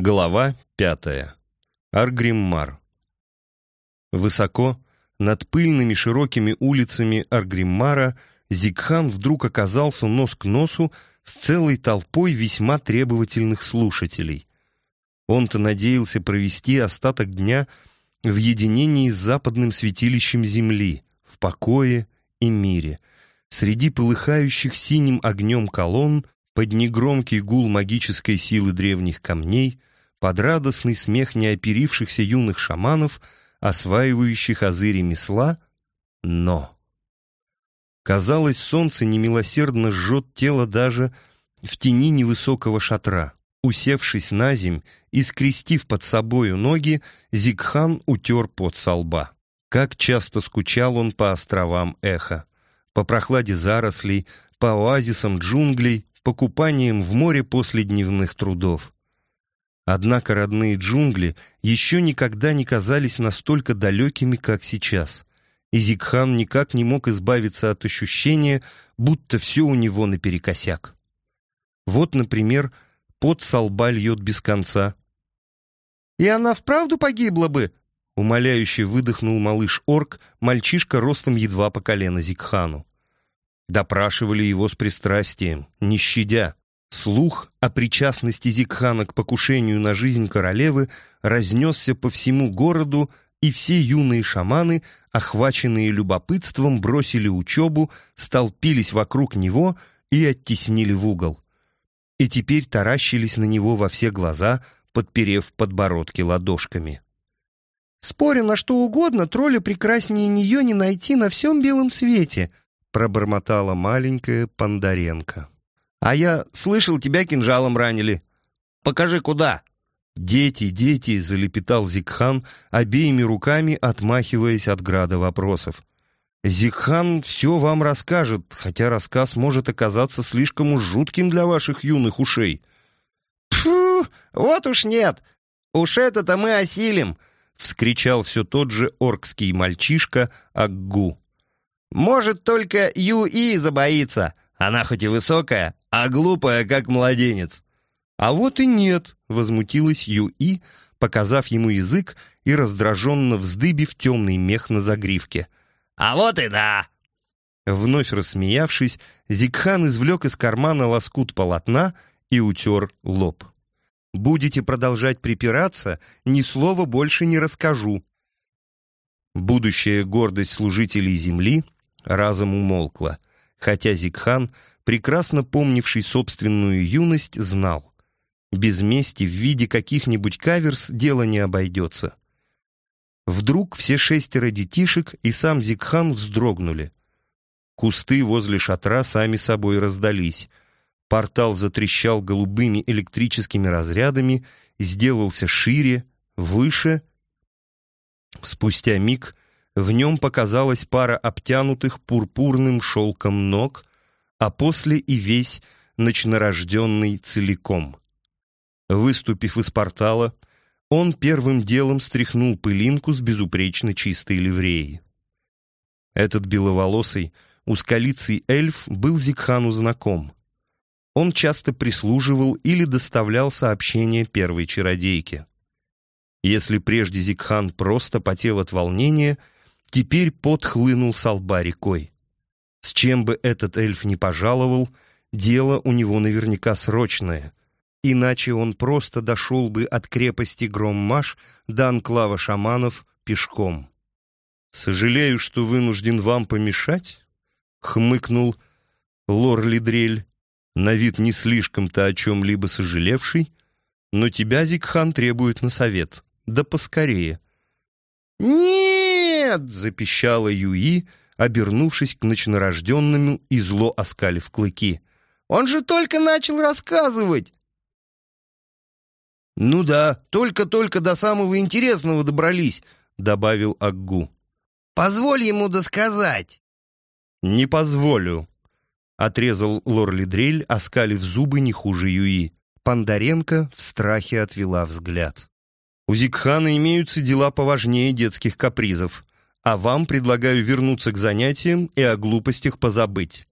Глава пятая. Аргриммар. Высоко, над пыльными широкими улицами Аргриммара, Зигхан вдруг оказался нос к носу с целой толпой весьма требовательных слушателей. Он-то надеялся провести остаток дня в единении с западным святилищем Земли, в покое и мире, среди полыхающих синим огнем колонн, под негромкий гул магической силы древних камней, под радостный смех неоперившихся юных шаманов, осваивающих азы ремесла, но... Казалось, солнце немилосердно жжет тело даже в тени невысокого шатра. Усевшись на земь и скрестив под собою ноги, Зигхан утер пот со лба. Как часто скучал он по островам Эха, по прохладе зарослей, по оазисам джунглей, по купаниям в море после дневных трудов. Однако родные джунгли еще никогда не казались настолько далекими, как сейчас. И Зигхан никак не мог избавиться от ощущения, будто все у него наперекосяк. Вот, например, пот со лба льет без конца. «И она вправду погибла бы?» Умоляюще выдохнул малыш-орк, мальчишка ростом едва по колено Зигхану. Допрашивали его с пристрастием, не щадя. Слух о причастности Зикхана к покушению на жизнь королевы разнесся по всему городу, и все юные шаманы, охваченные любопытством, бросили учебу, столпились вокруг него и оттеснили в угол. И теперь таращились на него во все глаза, подперев подбородки ладошками. «Спорю на что угодно, тролля прекраснее нее не найти на всем белом свете», пробормотала маленькая Пандаренко. «А я слышал, тебя кинжалом ранили. Покажи, куда!» «Дети, дети!» — залепетал Зикхан, обеими руками отмахиваясь от града вопросов. «Зикхан все вам расскажет, хотя рассказ может оказаться слишком уж жутким для ваших юных ушей». «Пфу, вот уж нет! Уж это-то мы осилим!» — вскричал все тот же оркский мальчишка Аггу. «Может, только Ю-И забоится. Она хоть и высокая, а глупая, как младенец». «А вот и нет», — возмутилась Ю-И, показав ему язык и раздраженно вздыбив темный мех на загривке. «А вот и да!» Вновь рассмеявшись, Зикхан извлек из кармана лоскут полотна и утер лоб. «Будете продолжать припираться, ни слова больше не расскажу». Будущая гордость служителей земли разом умолкла, хотя Зикхан, прекрасно помнивший собственную юность, знал. Без мести в виде каких-нибудь каверс дело не обойдется. Вдруг все шестеро детишек и сам Зикхан вздрогнули. Кусты возле шатра сами собой раздались. Портал затрещал голубыми электрическими разрядами, сделался шире, выше. Спустя миг в нем показалась пара обтянутых пурпурным шелком ног, а после и весь ночнорожденный целиком. Выступив из портала, он первым делом стряхнул пылинку с безупречно чистой ливреи. Этот беловолосый, узколицый эльф был Зикхану знаком. Он часто прислуживал или доставлял сообщения первой чародейке. Если прежде Зикхан просто потел от волнения, теперь пот хлынул со рекой. С чем бы этот эльф ни пожаловал, дело у него наверняка срочное, Иначе он просто дошел бы от крепости Громмаш до анклава шаманов пешком. «Сожалею, что вынужден вам помешать», — хмыкнул лор Лидрель, на вид не слишком-то о чем-либо сожалевший, «но тебя, Зикхан, требует на совет, да поскорее». «Нет!» — запищала Юи, обернувшись к ночнорожденному и зло оскалив клыки. «Он же только начал рассказывать! «Ну да, только-только до самого интересного добрались», — добавил Аггу. «Позволь ему досказать». «Не позволю», — отрезал лор Лидрель, оскалив зубы не хуже Юи. Пандаренко в страхе отвела взгляд. «У Зикхана имеются дела поважнее детских капризов, а вам предлагаю вернуться к занятиям и о глупостях позабыть».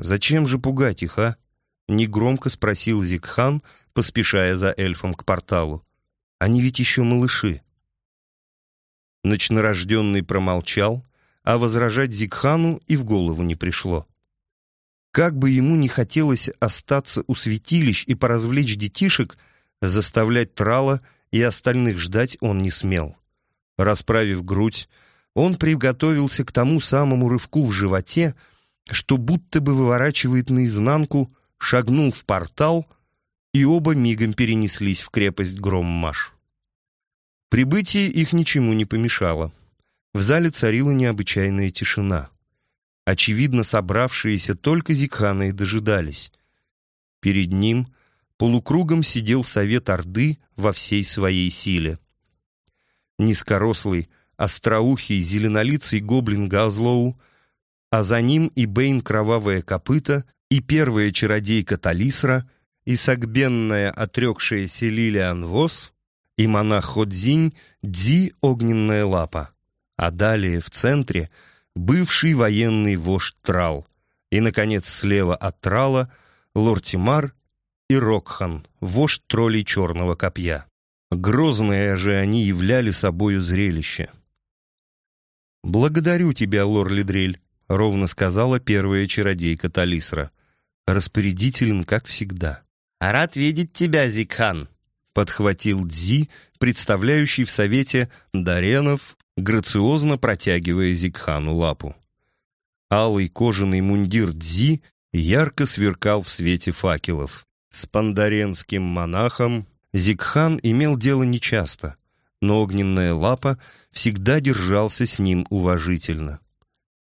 «Зачем же пугать их, а?» — негромко спросил Зикхан, поспешая за эльфом к порталу. «Они ведь еще малыши». Ночнорожденный промолчал, а возражать Зигхану и в голову не пришло. Как бы ему не хотелось остаться у святилищ и поразвлечь детишек, заставлять Трала и остальных ждать он не смел. Расправив грудь, он приготовился к тому самому рывку в животе, что будто бы выворачивает наизнанку, шагнул в портал, и оба мигом перенеслись в крепость Громмаш. Прибытие их ничему не помешало. В зале царила необычайная тишина. Очевидно, собравшиеся только Зикхана и дожидались. Перед ним полукругом сидел совет Орды во всей своей силе. Низкорослый, остроухий, зеленолицый гоблин Газлоу, а за ним и Бейн Кровавое Копыто, и первая чародейка Талисра, и согбенная отрекшаяся Лилиан Вос, и монах Ходзинь Дзи Огненная Лапа. А далее в центре бывший военный вождь Трал, и, наконец, слева от Трала Лортимар и Рокхан, вождь троллей Черного Копья. Грозные же они являли собою зрелище. «Благодарю тебя, лор Лидрель», — ровно сказала первая чародейка Талисра. «Распорядителен, как всегда». «А рад видеть тебя, Зикхан», — подхватил Дзи, представляющий в совете Даренов, грациозно протягивая Зикхану лапу. Алый кожаный мундир Дзи ярко сверкал в свете факелов. С пандаренским монахом Зикхан имел дело нечасто, но огненная лапа всегда держался с ним уважительно.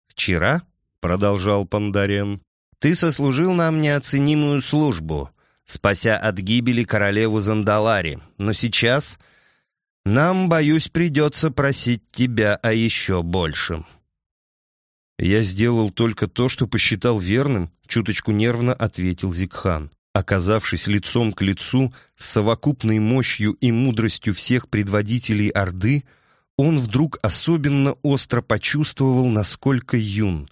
«Вчера», — продолжал Пандарен, — «ты сослужил нам неоценимую службу, спася от гибели королеву Зандалари, но сейчас нам, боюсь, придется просить тебя о еще большем». «Я сделал только то, что посчитал верным», — чуточку нервно ответил Зикхан. Оказавшись лицом к лицу с совокупной мощью и мудростью всех предводителей Орды, он вдруг особенно остро почувствовал, насколько юн.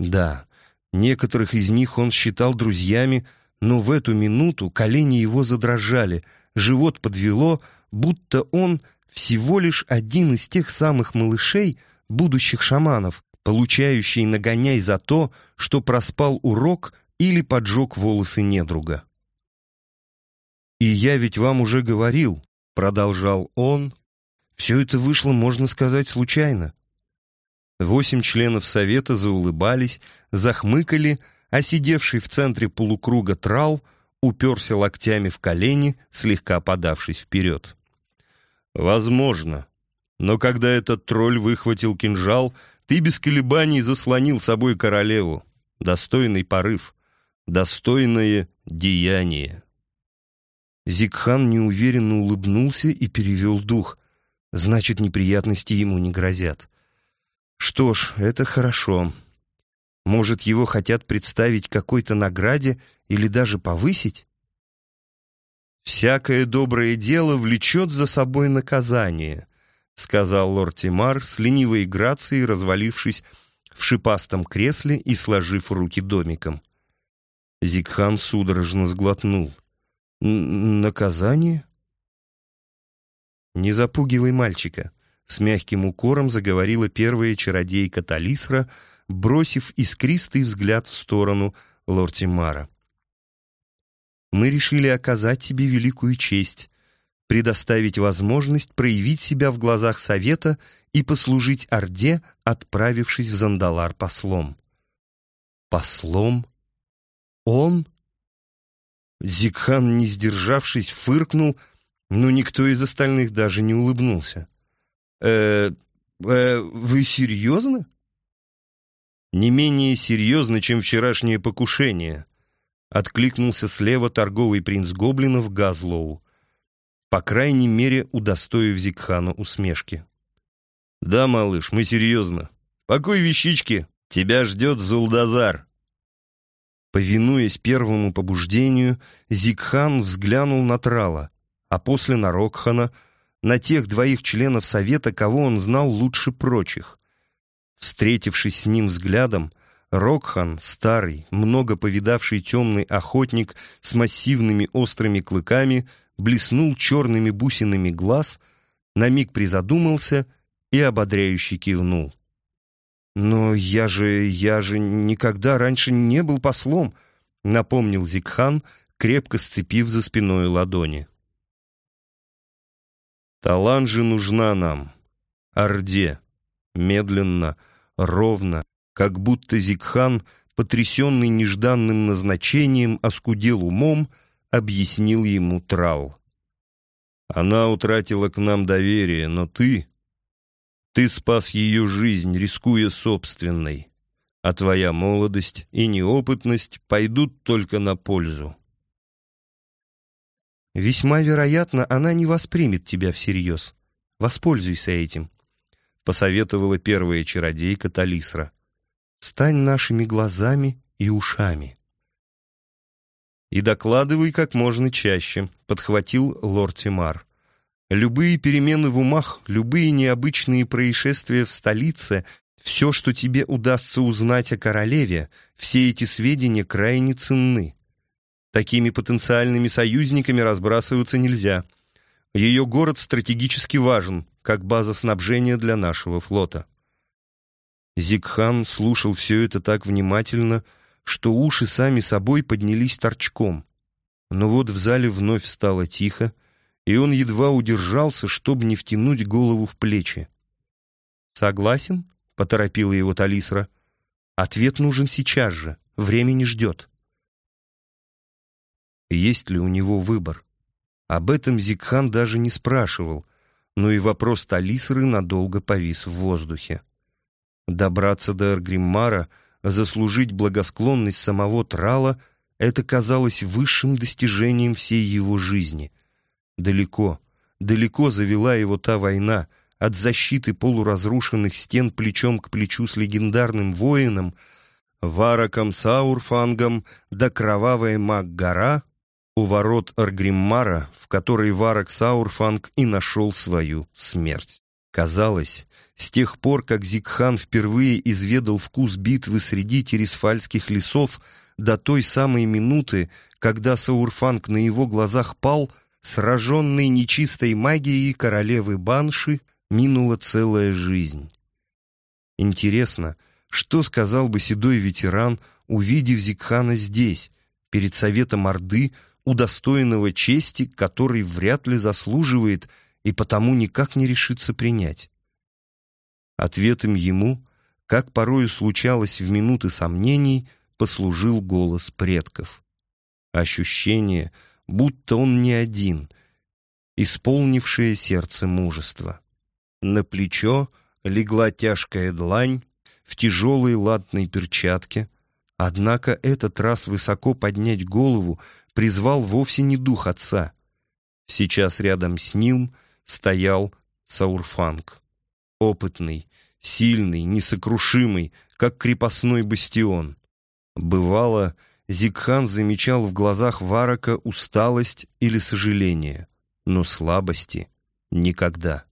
Да, некоторых из них он считал друзьями, но в эту минуту колени его задрожали, живот подвело, будто он всего лишь один из тех самых малышей, будущих шаманов, получающий нагоняй за то, что проспал урок или поджег волосы недруга. «И я ведь вам уже говорил», — продолжал он, — «все это вышло, можно сказать, случайно». Восемь членов совета заулыбались, захмыкали, а сидевший в центре полукруга трал уперся локтями в колени, слегка подавшись вперед. «Возможно. Но когда этот тролль выхватил кинжал, ты без колебаний заслонил собой королеву. Достойный порыв достойное деяние. Зикхан неуверенно улыбнулся и перевел дух. Значит, неприятности ему не грозят. Что ж, это хорошо. Может, его хотят представить какой-то награде или даже повысить? «Всякое доброе дело влечет за собой наказание», — сказал лорд Тимар с ленивой грацией, развалившись в шипастом кресле и сложив руки домиком. Зикхан судорожно сглотнул. «Наказание?» «Не запугивай мальчика», — с мягким укором заговорила первая чародейка Талисра, бросив искристый взгляд в сторону Лортимара. «Мы решили оказать тебе великую честь, предоставить возможность проявить себя в глазах Совета и послужить Орде, отправившись в Зандалар послом». «Послом?» «Он?» Зикхан, не сдержавшись, фыркнул, но никто из остальных даже не улыбнулся. «Э, э, вы серьезно?» «Не менее серьезно, чем вчерашнее покушение», — откликнулся слева торговый принц гоблинов Газлоу, по крайней мере, удостоив Зикхана усмешки. «Да, малыш, мы серьезно. Покой вещички, тебя ждет Зулдазар». Повинуясь первому побуждению, Зикхан взглянул на Трала, а после на Рокхана, на тех двоих членов Совета, кого он знал лучше прочих. Встретившись с ним взглядом, Рокхан, старый, много повидавший темный охотник с массивными острыми клыками, блеснул черными бусинами глаз, на миг призадумался и ободряюще кивнул. «Но я же, я же никогда раньше не был послом», — напомнил Зикхан, крепко сцепив за спиной ладони. «Таланжи нужна нам, Орде», медленно, ровно, как будто Зикхан, потрясенный нежданным назначением, оскудел умом, объяснил ему Трал. «Она утратила к нам доверие, но ты...» Ты спас ее жизнь, рискуя собственной, а твоя молодость и неопытность пойдут только на пользу. Весьма вероятно, она не воспримет тебя всерьез. Воспользуйся этим, — посоветовала первая чародейка Талисра. Стань нашими глазами и ушами. «И докладывай как можно чаще», — подхватил лорд Тимар. Любые перемены в умах, любые необычные происшествия в столице, все, что тебе удастся узнать о королеве, все эти сведения крайне ценны. Такими потенциальными союзниками разбрасываться нельзя. Ее город стратегически важен, как база снабжения для нашего флота. Зигхан слушал все это так внимательно, что уши сами собой поднялись торчком. Но вот в зале вновь стало тихо, и он едва удержался, чтобы не втянуть голову в плечи. «Согласен?» — поторопила его Талисра. «Ответ нужен сейчас же, время не ждет». Есть ли у него выбор? Об этом Зикхан даже не спрашивал, но и вопрос Талисры надолго повис в воздухе. Добраться до Эргриммара, заслужить благосклонность самого Трала — это казалось высшим достижением всей его жизни — Далеко, далеко завела его та война, от защиты полуразрушенных стен плечом к плечу с легендарным воином, Вараком Саурфангом до кровавая Мак-гора у ворот Аргриммара, в которой Варак Саурфанг и нашел свою смерть. Казалось, с тех пор, как Зикхан впервые изведал вкус битвы среди тересфальских лесов, до той самой минуты, когда Саурфанг на его глазах пал, сраженной нечистой магией королевы Банши, минула целая жизнь. Интересно, что сказал бы седой ветеран, увидев Зикхана здесь, перед советом Орды, удостоенного чести, который вряд ли заслуживает и потому никак не решится принять. Ответом ему, как порою случалось в минуты сомнений, послужил голос предков. Ощущение — будто он не один, исполнившее сердце мужество. На плечо легла тяжкая длань в тяжелой латной перчатке, однако этот раз высоко поднять голову призвал вовсе не дух отца. Сейчас рядом с ним стоял Саурфанг, опытный, сильный, несокрушимый, как крепостной бастион. Бывало, Зигхан замечал в глазах Варака усталость или сожаление, но слабости никогда.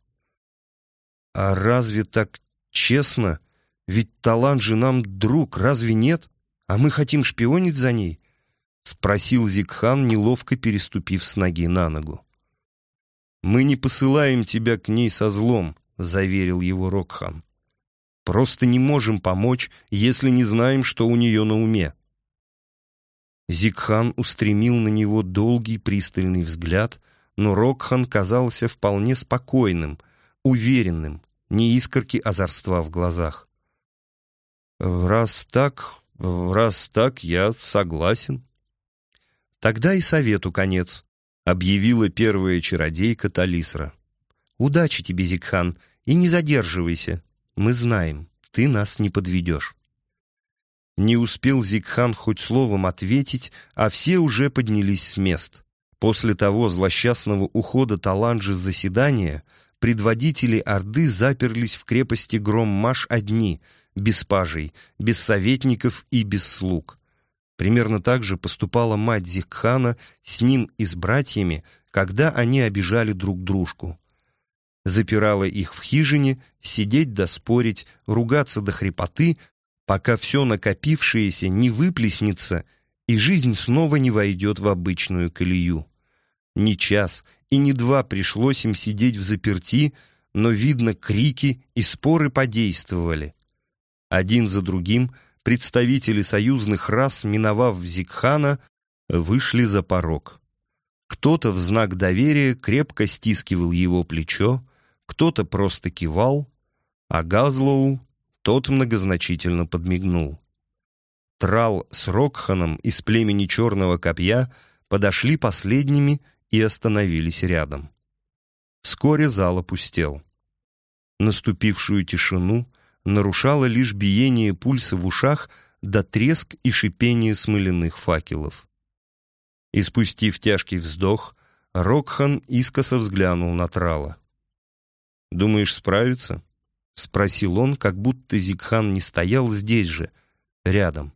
«А разве так честно? Ведь Талан же нам друг, разве нет? А мы хотим шпионить за ней?» — спросил Зигхан, неловко переступив с ноги на ногу. «Мы не посылаем тебя к ней со злом», — заверил его Рокхан. «Просто не можем помочь, если не знаем, что у нее на уме». Зикхан устремил на него долгий пристальный взгляд, но Рокхан казался вполне спокойным, уверенным, не искорки озорства в глазах. «Раз так, раз так, я согласен». «Тогда и совету конец», — объявила первая чародейка Талисра. «Удачи тебе, Зикхан, и не задерживайся. Мы знаем, ты нас не подведешь». Не успел Зигхан хоть словом ответить, а все уже поднялись с мест. После того злосчастного ухода Таланджи с заседания предводители Орды заперлись в крепости Громмаш одни, без пажей, без советников и без слуг. Примерно так же поступала мать Зигхана с ним и с братьями, когда они обижали друг дружку. Запирала их в хижине, сидеть да спорить, ругаться до хрипоты, пока все накопившееся не выплеснется и жизнь снова не войдет в обычную колею. Ни час и ни два пришлось им сидеть в заперти, но, видно, крики и споры подействовали. Один за другим представители союзных рас, миновав Зикхана, вышли за порог. Кто-то в знак доверия крепко стискивал его плечо, кто-то просто кивал, а Газлоу тот многозначительно подмигнул. Трал с Рокханом из племени Черного Копья подошли последними и остановились рядом. Вскоре зал опустел. Наступившую тишину нарушало лишь биение пульса в ушах да треск и шипение смоляных факелов. И спустив тяжкий вздох, Рокхан искоса взглянул на Трала. «Думаешь, справится?» — спросил он, как будто Зикхан не стоял здесь же, рядом.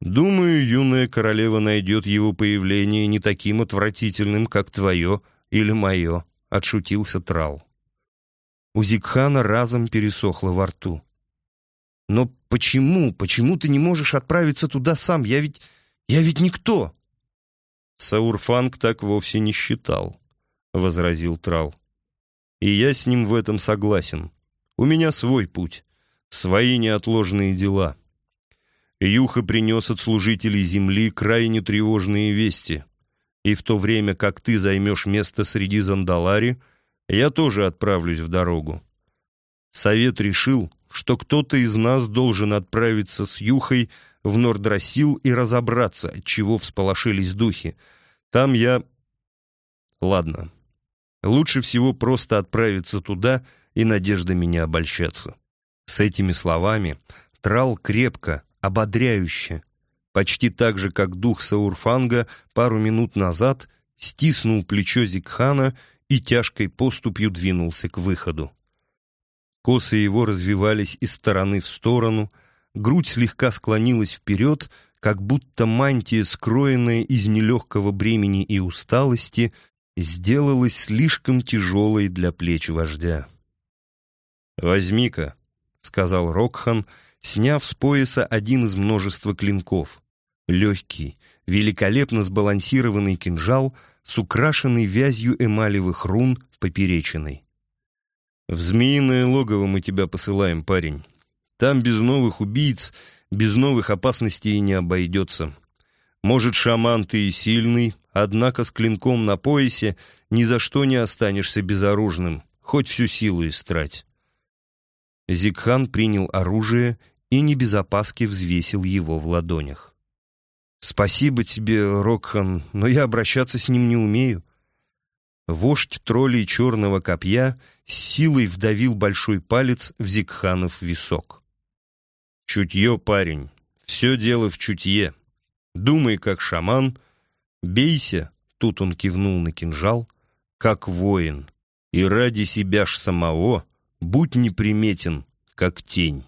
«Думаю, юная королева найдет его появление не таким отвратительным, как твое или мое», — отшутился Трал. У Зикхана разом пересохло во рту. «Но почему, почему ты не можешь отправиться туда сам? Я ведь... я ведь никто!» «Саурфанг так вовсе не считал», — возразил Трал. «И я с ним в этом согласен. У меня свой путь, свои неотложные дела». Юха принес от служителей земли крайне тревожные вести. И в то время, как ты займешь место среди Зандалари, я тоже отправлюсь в дорогу. Совет решил, что кто-то из нас должен отправиться с Юхой в Нордрасил и разобраться, от чего всполошились духи. Там я... Ладно. Лучше всего просто отправиться туда и надеждами не обольщаться. С этими словами Трал крепко, ободряюще, почти так же, как дух Саурфанга пару минут назад стиснул плечо Зикхана и тяжкой поступью двинулся к выходу. Косы его развивались из стороны в сторону, грудь слегка склонилась вперед, как будто мантия, скроенная из нелегкого бремени и усталости, сделалась слишком тяжелой для плеч вождя. «Возьми-ка», — сказал Рокхан, сняв с пояса один из множества клинков. Легкий, великолепно сбалансированный кинжал с украшенной вязью эмалевых рун поперечиной. «В змеиное логово мы тебя посылаем, парень. Там без новых убийц, без новых опасностей не обойдется. Может, шаман ты и сильный, однако с клинком на поясе ни за что не останешься безоружным, хоть всю силу истрать». Зикхан принял оружие и не без опаски взвесил его в ладонях. «Спасибо тебе, Рокхан, но я обращаться с ним не умею». Вождь троллей черного копья с силой вдавил большой палец в Зикханов висок. «Чутье, парень, все дело в чутье. Думай, как шаман, бейся, тут он кивнул на кинжал, как воин, и ради себя ж самого будь неприметен, как тень».